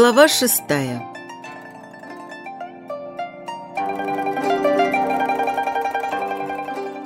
Глава шестая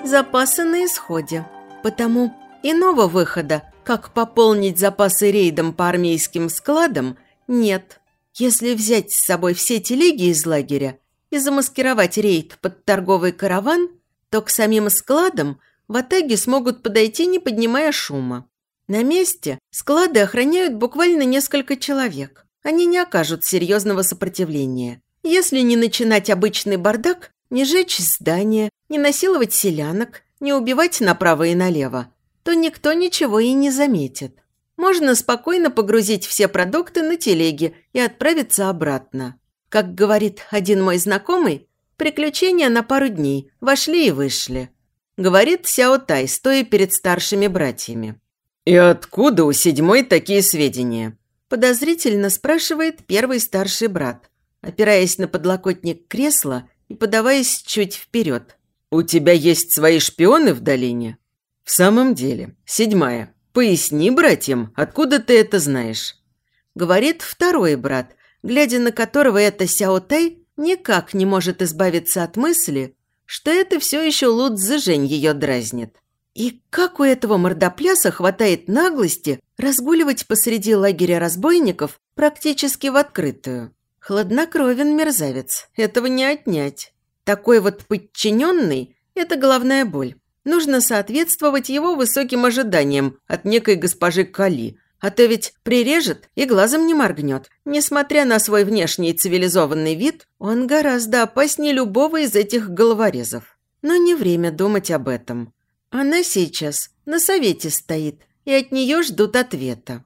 Запасы на исходе, потому иного выхода, как пополнить запасы рейдом по армейским складам, нет. Если взять с собой все телеги из лагеря и замаскировать рейд под торговый караван, то к самим складам в Атаге смогут подойти, не поднимая шума. На месте склады охраняют буквально несколько человек. Они не окажут серьезного сопротивления. Если не начинать обычный бардак, не жечь здания, не насиловать селянок, не убивать направо и налево, то никто ничего и не заметит. Можно спокойно погрузить все продукты на телеги и отправиться обратно. Как говорит один мой знакомый, приключения на пару дней, вошли и вышли. Говорит Сяо Тай, стоя перед старшими братьями. «И откуда у седьмой такие сведения?» Подозрительно спрашивает первый старший брат, опираясь на подлокотник кресла и подаваясь чуть вперед. «У тебя есть свои шпионы в долине?» «В самом деле, седьмая. Поясни братьям, откуда ты это знаешь?» Говорит второй брат, глядя на которого это Сяо Тай никак не может избавиться от мысли, что это все еще Лут Зжень ее дразнит. И как у этого мордопляса хватает наглости разгуливать посреди лагеря разбойников практически в открытую? Хладнокровен мерзавец, этого не отнять. Такой вот подчиненный – это головная боль. Нужно соответствовать его высоким ожиданиям от некой госпожи Кали, а то ведь прирежет и глазом не моргнет. Несмотря на свой внешний цивилизованный вид, он гораздо опаснее любого из этих головорезов. Но не время думать об этом. Она сейчас на совете стоит, и от нее ждут ответа.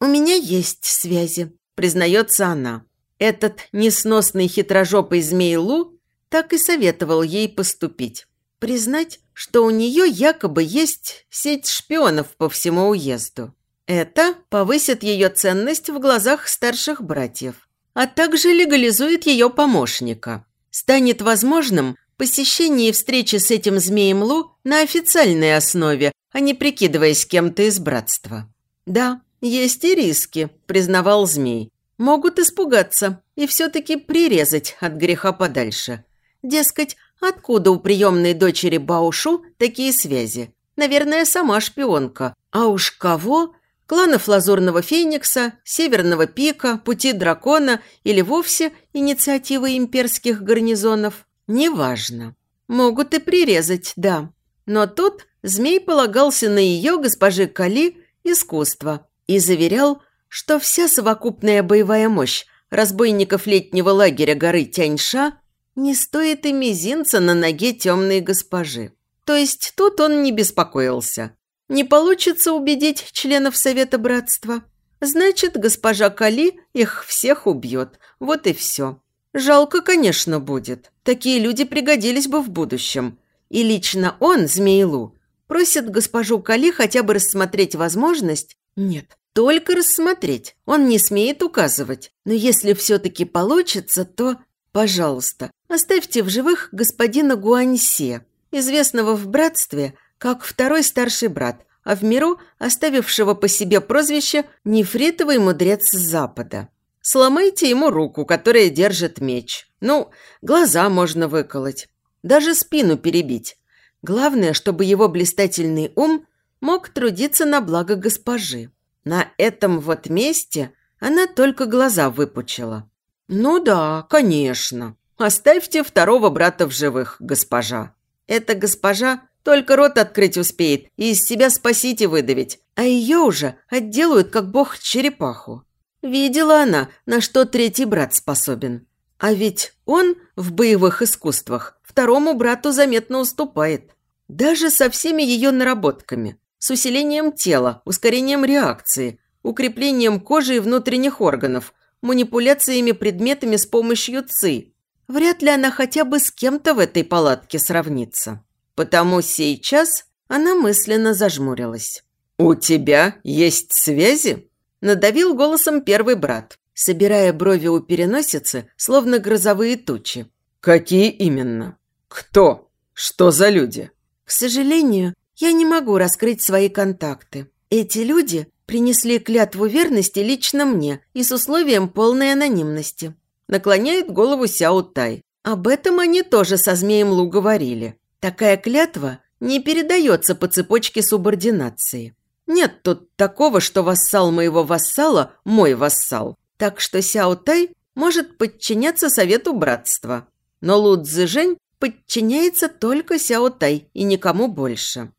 «У меня есть связи», – признается она. Этот несносный хитрожопый змей Лу так и советовал ей поступить. Признать, что у нее якобы есть сеть шпионов по всему уезду. Это повысит ее ценность в глазах старших братьев, а также легализует ее помощника. Станет возможным посещение и встречи с этим змеем Лу на официальной основе, а не прикидываясь кем-то из братства. Да, есть и риски, признавал змей. Могут испугаться и все-таки прирезать от греха подальше. Дескать, откуда у приемной дочери Баушу такие связи? Наверное, сама шпионка. А уж кого? Кланов Лазурного Феникса, Северного Пика, Пути Дракона или вовсе инициативы имперских гарнизонов? Неважно. Могут и прирезать, да. Но тут змей полагался на ее, госпожи Кали, искусство и заверял, что вся совокупная боевая мощь разбойников летнего лагеря горы Тяньша не стоит и мизинца на ноге темной госпожи. То есть тут он не беспокоился. Не получится убедить членов Совета Братства. Значит, госпожа Кали их всех убьет. Вот и все. Жалко, конечно, будет. Такие люди пригодились бы в будущем. И лично он, Змеилу, просит госпожу Кали хотя бы рассмотреть возможность... Нет, только рассмотреть. Он не смеет указывать. Но если все-таки получится, то... Пожалуйста, оставьте в живых господина Гуаньсе, известного в братстве как второй старший брат, а в миру оставившего по себе прозвище «Нефритовый мудрец Запада». Сломайте ему руку, которая держит меч. Ну, глаза можно выколоть. Даже спину перебить. Главное, чтобы его блистательный ум мог трудиться на благо госпожи. На этом вот месте она только глаза выпучила. «Ну да, конечно. Оставьте второго брата в живых, госпожа. Эта госпожа только рот открыть успеет и из себя спасить и выдавить, а ее уже отделают, как бог черепаху. Видела она, на что третий брат способен. А ведь он в боевых искусствах второму брату заметно уступает. Даже со всеми ее наработками. С усилением тела, ускорением реакции, укреплением кожи и внутренних органов, манипуляциями предметами с помощью ЦИ. Вряд ли она хотя бы с кем-то в этой палатке сравнится. Потому сейчас она мысленно зажмурилась. «У тебя есть связи?» Надавил голосом первый брат, собирая брови у переносицы, словно грозовые тучи. «Какие именно? Кто? Что за люди?» «К сожалению, я не могу раскрыть свои контакты. Эти люди принесли клятву верности лично мне и с условием полной анонимности. Наклоняет голову Сяо Тай. Об этом они тоже со Змеем Лу говорили. Такая клятва не передается по цепочке субординации. Нет тут такого, что вассал моего вассала – мой вассал. Так что Сяо Тай может подчиняться совету братства. Но Лу Цзэжэнь подчиняется только Сяо Тай и никому больше.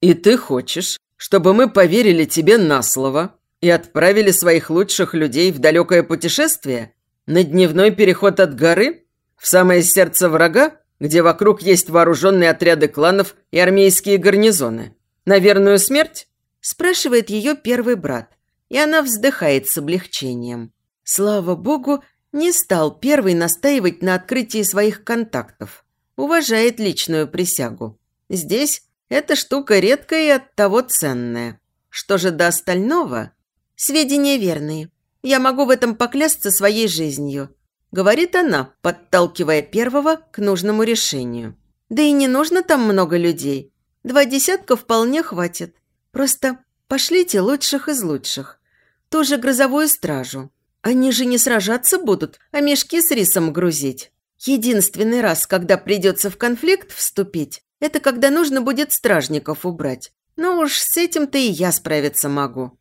«И ты хочешь, чтобы мы поверили тебе на слово и отправили своих лучших людей в далекое путешествие? На дневной переход от горы? В самое сердце врага, где вокруг есть вооруженные отряды кланов и армейские гарнизоны? На верную смерть?» Спрашивает ее первый брат, и она вздыхает с облегчением. Слава богу, не стал первый настаивать на открытии своих контактов. Уважает личную присягу. Здесь эта штука редкая и оттого ценная. Что же до остального? Сведения верные. Я могу в этом поклясться своей жизнью. Говорит она, подталкивая первого к нужному решению. Да и не нужно там много людей. Два десятка вполне хватит. Просто пошлите лучших из лучших. Тоже грозовую стражу. Они же не сражаться будут, а мешки с рисом грузить. Единственный раз, когда придется в конфликт вступить, это когда нужно будет стражников убрать. Но уж с этим-то и я справиться могу.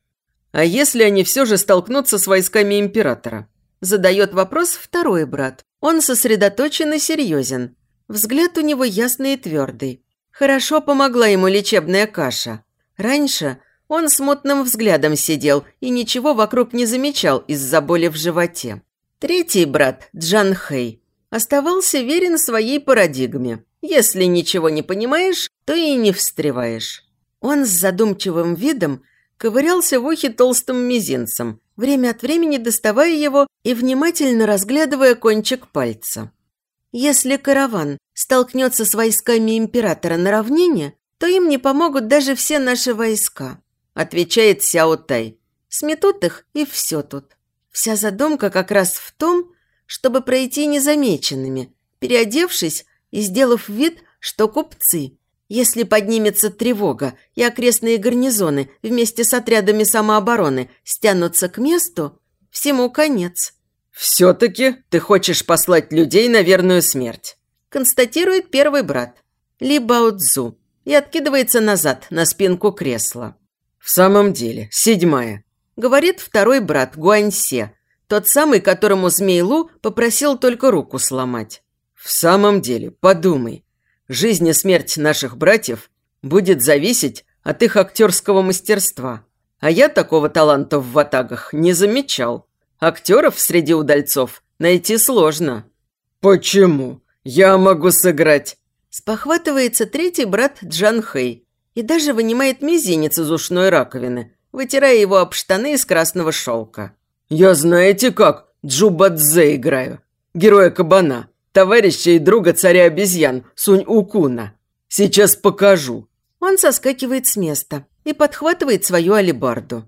А если они все же столкнутся с войсками императора? Задает вопрос второй брат. Он сосредоточен и серьезен. Взгляд у него ясный и твердый. Хорошо помогла ему лечебная каша. Раньше он смутным взглядом сидел и ничего вокруг не замечал из-за боли в животе. Третий брат, Джан Хэй, оставался верен своей парадигме. Если ничего не понимаешь, то и не встреваешь. Он с задумчивым видом ковырялся в ухе толстым мизинцем, время от времени доставая его и внимательно разглядывая кончик пальца. Если караван столкнется с войсками императора на равнине, то им не помогут даже все наши войска», – отвечает Сяо Тай. «Сметут их, и все тут. Вся задумка как раз в том, чтобы пройти незамеченными, переодевшись и сделав вид, что купцы. Если поднимется тревога и окрестные гарнизоны вместе с отрядами самообороны стянутся к месту, всему конец». «Все-таки ты хочешь послать людей на верную смерть», констатирует первый брат, Ли Бао Цзу и откидывается назад на спинку кресла. «В самом деле, седьмая», – говорит второй брат Гуаньсе, тот самый, которому Змейлу попросил только руку сломать. «В самом деле, подумай, жизнь и смерть наших братьев будет зависеть от их актерского мастерства. А я такого таланта в ватагах не замечал. Актеров среди удальцов найти сложно». «Почему? Я могу сыграть Спохватывается третий брат Джан Хэй и даже вынимает мизинец из ушной раковины, вытирая его об штаны из красного шелка. «Я знаете как? Джубадзе играю. Героя кабана, товарища и друга царя обезьян Сунь-Укуна. Сейчас покажу». Он соскакивает с места и подхватывает свою алебарду.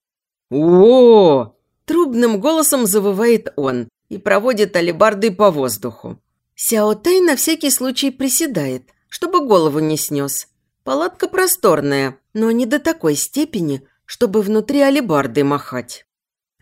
о Трубным голосом завывает он и проводит алебардой по воздуху. Сяо Тай на всякий случай приседает, чтобы голову не снес. Палатка просторная, но не до такой степени, чтобы внутри алебарды махать.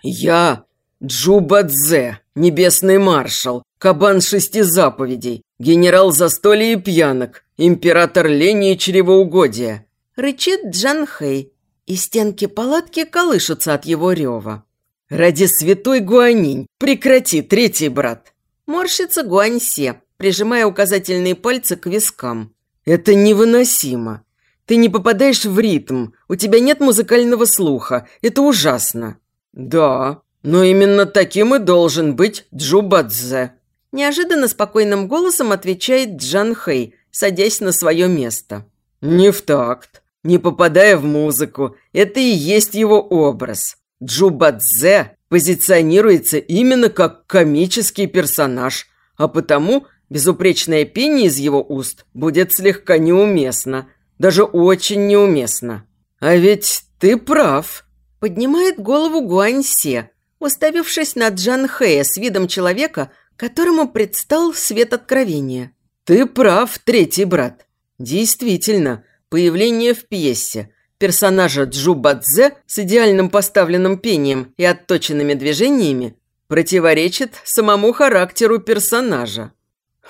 «Я Джубадзе, небесный маршал, кабан шести заповедей, генерал застолья и пьянок, император лени и чревоугодия», рычит Джан Хэй, и стенки палатки колышутся от его рева. «Ради святой Гуанинь, прекрати, третий брат!» Морщится Гуаньсе, прижимая указательные пальцы к вискам. «Это невыносимо. Ты не попадаешь в ритм, у тебя нет музыкального слуха. Это ужасно». «Да, но именно таким и должен быть Джубадзе», неожиданно спокойным голосом отвечает Джан Хэй, садясь на свое место. «Не в такт, не попадая в музыку. Это и есть его образ. Джубадзе позиционируется именно как комический персонаж, а потому Безупречное пение из его уст будет слегка неуместно, даже очень неуместно. А ведь ты прав. Поднимает голову Гуаньсе, уставившись на Джан Хэя с видом человека, которому предстал свет откровения. Ты прав, третий брат. Действительно, появление в пьесе персонажа Джу Бадзе с идеальным поставленным пением и отточенными движениями противоречит самому характеру персонажа.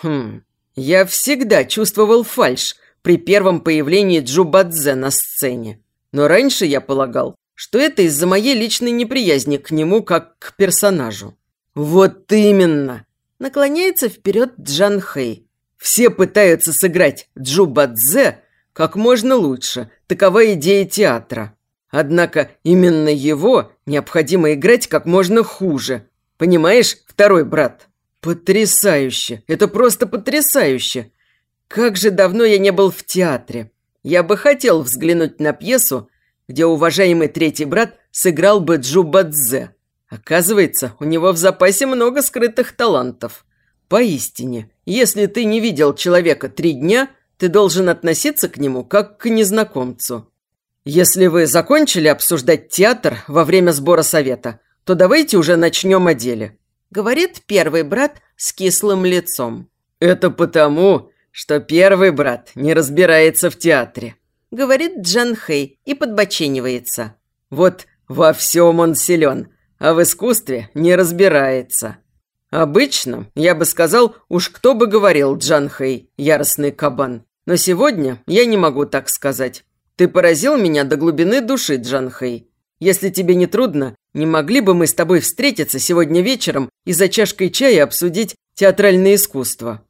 Хм, я всегда чувствовал фальшь при первом появлении Джу Бадзе на сцене. Но раньше я полагал, что это из-за моей личной неприязни к нему как к персонажу. Вот именно! Наклоняется вперед Джан Хэй. Все пытаются сыграть Джу Бадзе как можно лучше. Такова идея театра. Однако именно его необходимо играть как можно хуже. Понимаешь, второй брат? Потрясающе! Это просто потрясающе! Как же давно я не был в театре. Я бы хотел взглянуть на пьесу, где уважаемый третий брат сыграл бы Джу Бадзе. Оказывается, у него в запасе много скрытых талантов. Поистине, если ты не видел человека три дня – ты должен относиться к нему как к незнакомцу. Если вы закончили обсуждать театр во время сбора совета, то давайте уже начнем о деле», – говорит первый брат с кислым лицом. «Это потому, что первый брат не разбирается в театре», – говорит Джан Хэй и подбоченивается. «Вот во всем он силен, а в искусстве не разбирается». Обычно, я бы сказал, уж кто бы говорил Джан Хэй, яростный кабан. Но сегодня я не могу так сказать. Ты поразил меня до глубины души, Джанхэй. Если тебе не трудно, не могли бы мы с тобой встретиться сегодня вечером и за чашкой чая обсудить театральное искусство?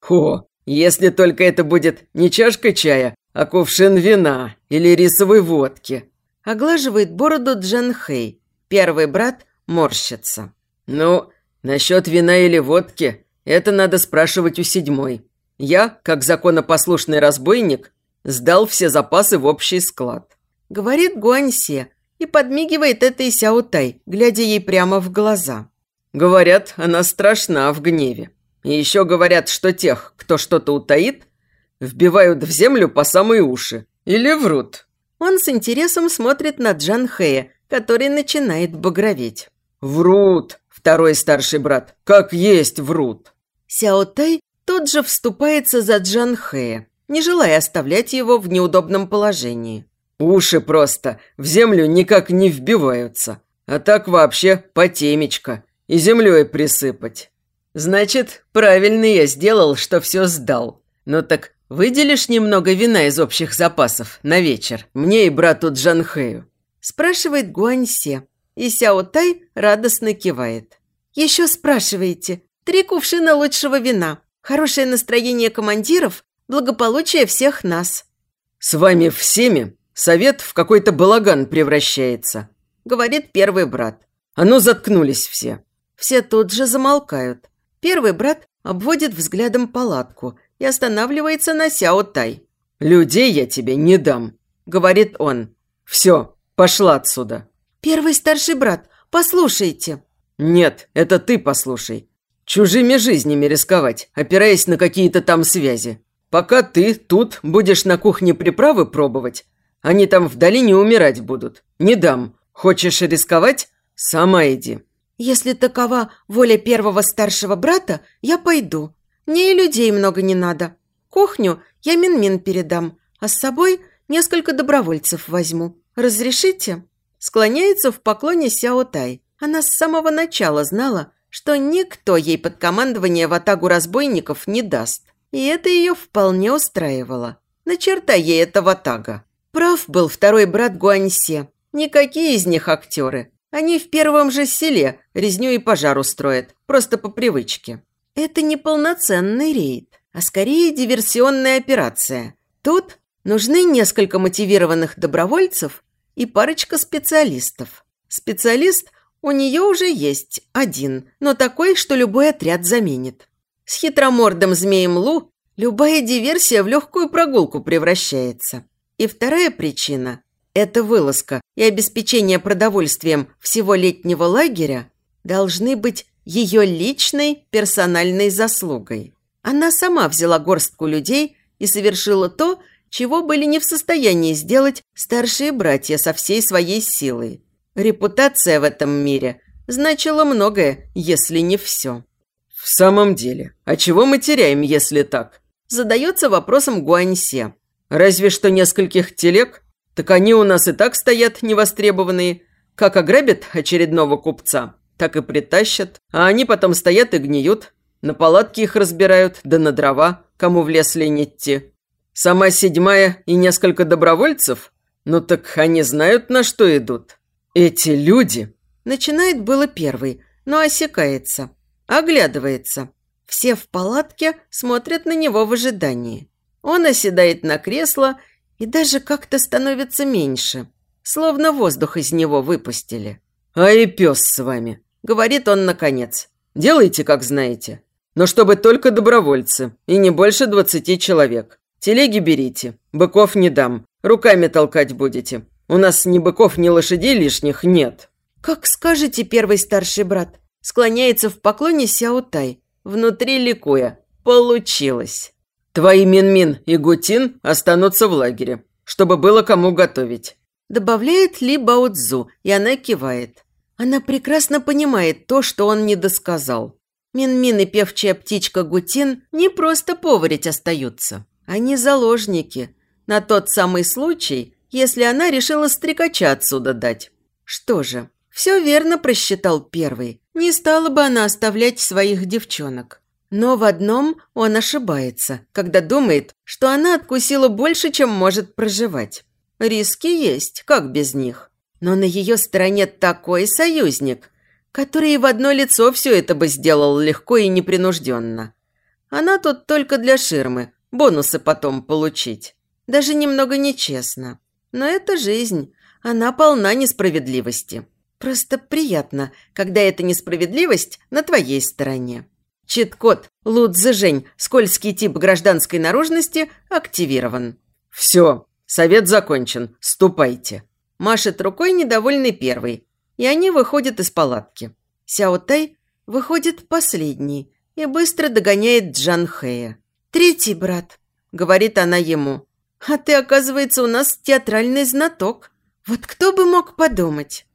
Хо, если только это будет не чашка чая, а кувшин вина или рисовой водки. Оглаживает бороду Джанхэй. Первый брат морщится. Ну, насчет вина или водки, это надо спрашивать у седьмой. Я, как законопослушный разбойник, сдал все запасы в общий склад. Говорит Гуаньсе и подмигивает этой Сяотай, глядя ей прямо в глаза. Говорят, она страшна в гневе. И еще говорят, что тех, кто что-то утаит, вбивают в землю по самые уши. Или врут. Он с интересом смотрит на Джан Хэя, который начинает багроветь. «Врут!» – второй старший брат. «Как есть врут!» Сяо Тай Тут же вступается за Джан Хэя, не желая оставлять его в неудобном положении. Уши просто в землю никак не вбиваются, а так вообще по темечко и землей присыпать. Значит, правильно я сделал, что все сдал. Ну так выделишь немного вина из общих запасов на вечер мне и брату Джанхэю? Спрашивает Гуаньсе, и Сяо Тай радостно кивает. Еще спрашиваете. Три кувшина лучшего вина. Хорошее настроение командиров – благополучие всех нас». «С вами всеми совет в какой-то балаган превращается», – говорит первый брат. «А ну, заткнулись все». Все тут же замолкают. Первый брат обводит взглядом палатку и останавливается на Сяо Тай. «Людей я тебе не дам», – говорит он. «Все, пошла отсюда». «Первый старший брат, послушайте». «Нет, это ты послушай. Чужими жизнями рисковать, опираясь на какие-то там связи. Пока ты тут будешь на кухне приправы пробовать, они там в долине умирать будут. Не дам. Хочешь рисковать? Сама иди. Если такова воля первого старшего брата, я пойду. Мне и людей много не надо. Кухню я Минмин -мин передам, а с собой несколько добровольцев возьму. Разрешите?» Склоняется в поклоне Сяо Тай. Она с самого начала знала, что никто ей под командование в атаку разбойников не даст. И это ее вполне устраивало. На черта ей этого тага. Прав был второй брат Гуаньсе. Никакие из них актеры. Они в первом же селе резню и пожар устроят, просто по привычке. Это не полноценный рейд, а скорее диверсионная операция. Тут нужны несколько мотивированных добровольцев и парочка специалистов. Специалист у нее уже есть один, но такой, что любой отряд заменит. С хитромордым змеем Лу любая диверсия в легкую прогулку превращается. И вторая причина – это вылазка и обеспечение продовольствием всего летнего лагеря должны быть ее личной персональной заслугой. Она сама взяла горстку людей и совершила то, чего были не в состоянии сделать старшие братья со всей своей силой. Репутация в этом мире значила многое, если не все. «В самом деле, а чего мы теряем, если так?» Задается вопросом Гуаньсе. «Разве что нескольких телег? Так они у нас и так стоят невостребованные. Как ограбят очередного купца, так и притащат. А они потом стоят и гниют. На палатки их разбирают, да на дрова, кому в лес лень идти. Сама седьмая и несколько добровольцев? Ну так они знают, на что идут. Эти люди... Начинает было первый, но осекается. Оглядывается. Все в палатке смотрят на него в ожидании. Он оседает на кресло и даже как-то становится меньше, словно воздух из него выпустили. «А и пес с вами», — говорит он наконец. «Делайте, как знаете. Но чтобы только добровольцы, и не больше двадцати человек. Телеги берите, быков не дам, руками толкать будете. У нас ни быков, ни лошадей лишних нет». «Как скажете, первый старший брат», склоняется в поклоне Сяотай, внутри ликуя. «Получилось». «Твои Минмин и Гутин останутся в лагере, чтобы было кому готовить», добавляет Ли Баоцзу, и она кивает. Она прекрасно понимает то, что он не досказал. Минмин и певчая птичка Гутин не просто поварить остаются. Они заложники. На тот самый случай, если она решила стрекача отсюда дать. Что же, все верно просчитал первый. Не стала бы она оставлять своих девчонок. Но в одном он ошибается, когда думает, что она откусила больше, чем может проживать. Риски есть, как без них. Но на ее стороне такой союзник, который в одно лицо все это бы сделал легко и непринужденно. Она тут только для ширмы, бонусы потом получить. Даже немного нечестно. Но это жизнь, она полна несправедливости. Просто приятно, когда эта несправедливость на твоей стороне. Чит-код Лудзе Жень, скользкий тип гражданской наружности, активирован. «Все, совет закончен, ступайте». Машет рукой недовольный первый, и они выходят из палатки. Сяо Тай выходит последний и быстро догоняет Джан Хэя. «Третий брат», — говорит она ему. «А ты, оказывается, у нас театральный знаток. Вот кто бы мог подумать?»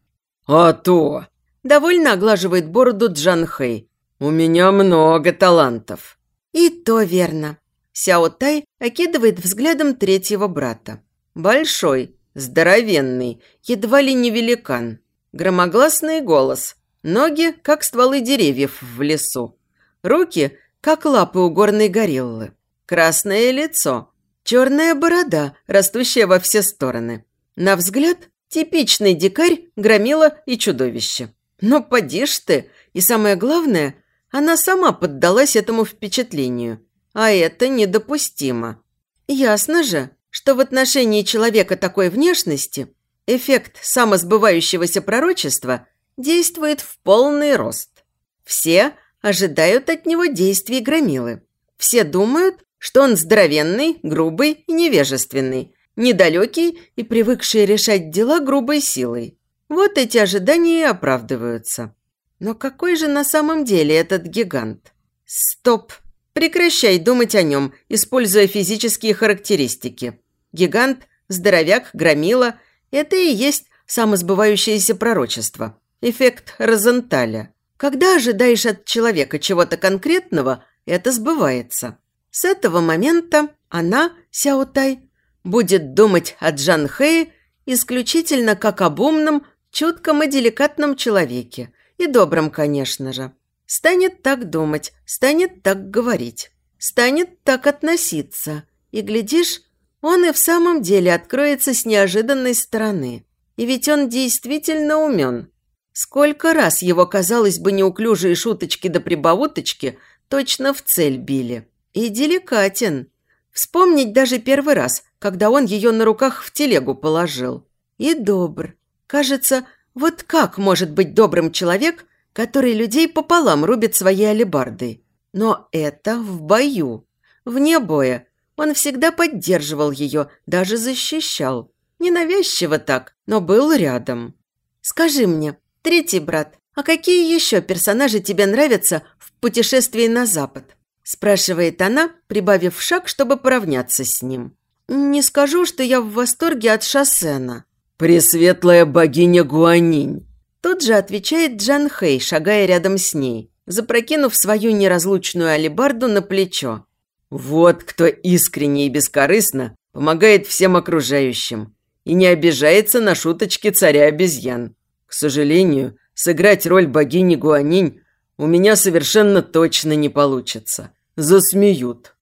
«А то!» – довольно оглаживает бороду Джан Хэй. «У меня много талантов». «И то верно». Сяо Тай окидывает взглядом третьего брата. Большой, здоровенный, едва ли не великан. Громогласный голос. Ноги, как стволы деревьев в лесу. Руки, как лапы у горной гориллы. Красное лицо. Черная борода, растущая во все стороны. На взгляд Типичный дикарь, громила и чудовище. Но поди ж ты, и самое главное, она сама поддалась этому впечатлению. А это недопустимо. Ясно же, что в отношении человека такой внешности эффект самосбывающегося пророчества действует в полный рост. Все ожидают от него действий громилы. Все думают, что он здоровенный, грубый и невежественный, недалекий и привыкший решать дела грубой силой. Вот эти ожидания и оправдываются. Но какой же на самом деле этот гигант? Стоп! Прекращай думать о нем, используя физические характеристики. Гигант, здоровяк, громила – это и есть самосбывающееся пророчество. Эффект Розенталя. Когда ожидаешь от человека чего-то конкретного, это сбывается. С этого момента она, Сяотай, будет думать о Джан Хэе исключительно как об умном, чутком и деликатном человеке. И добром, конечно же. Станет так думать, станет так говорить, станет так относиться. И, глядишь, он и в самом деле откроется с неожиданной стороны. И ведь он действительно умен. Сколько раз его, казалось бы, неуклюжие шуточки да прибауточки точно в цель били. И деликатен. Вспомнить даже первый раз, когда он ее на руках в телегу положил. И добр. Кажется, вот как может быть добрым человек, который людей пополам рубит своей алебардой? Но это в бою. Вне боя. Он всегда поддерживал ее, даже защищал. Ненавязчиво так, но был рядом. «Скажи мне, третий брат, а какие еще персонажи тебе нравятся в путешествии на запад?» спрашивает она, прибавив шаг, чтобы поравняться с ним. Не скажу, что я в восторге от Шассена. «Пресветлая богиня Гуанинь!» Тут же отвечает Джан Хэй, шагая рядом с ней, запрокинув свою неразлучную алебарду на плечо. «Вот кто искренне и бескорыстно помогает всем окружающим. и не обижается на шуточки царя обезьян. К сожалению, сыграть роль богини Гуанинь у меня совершенно точно не получится. Засмеют.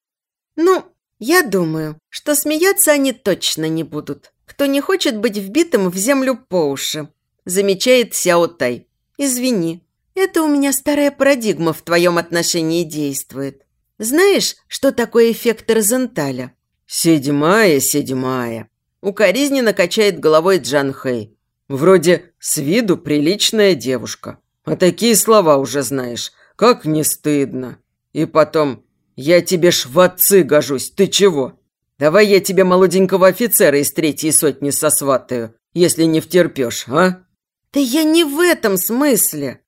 Ну, я думаю, что смеяться они точно не будут. Кто не хочет быть вбитым в землю по уши, замечает Сяо Тай. Извини, это у меня старая парадигма в твоем отношении действует. Знаешь, что такое эффект Розенталя? Седьмая, седьмая. Укоризненно качает головой Джан Хэй. Вроде с виду приличная девушка. А такие слова уже знаешь. Как не стыдно. И потом, я тебе ж в отцы гожусь, ты чего? Давай я тебе молоденького офицера из третьей сотни сосватаю, если не втерпешь, а? Да я не в этом смысле.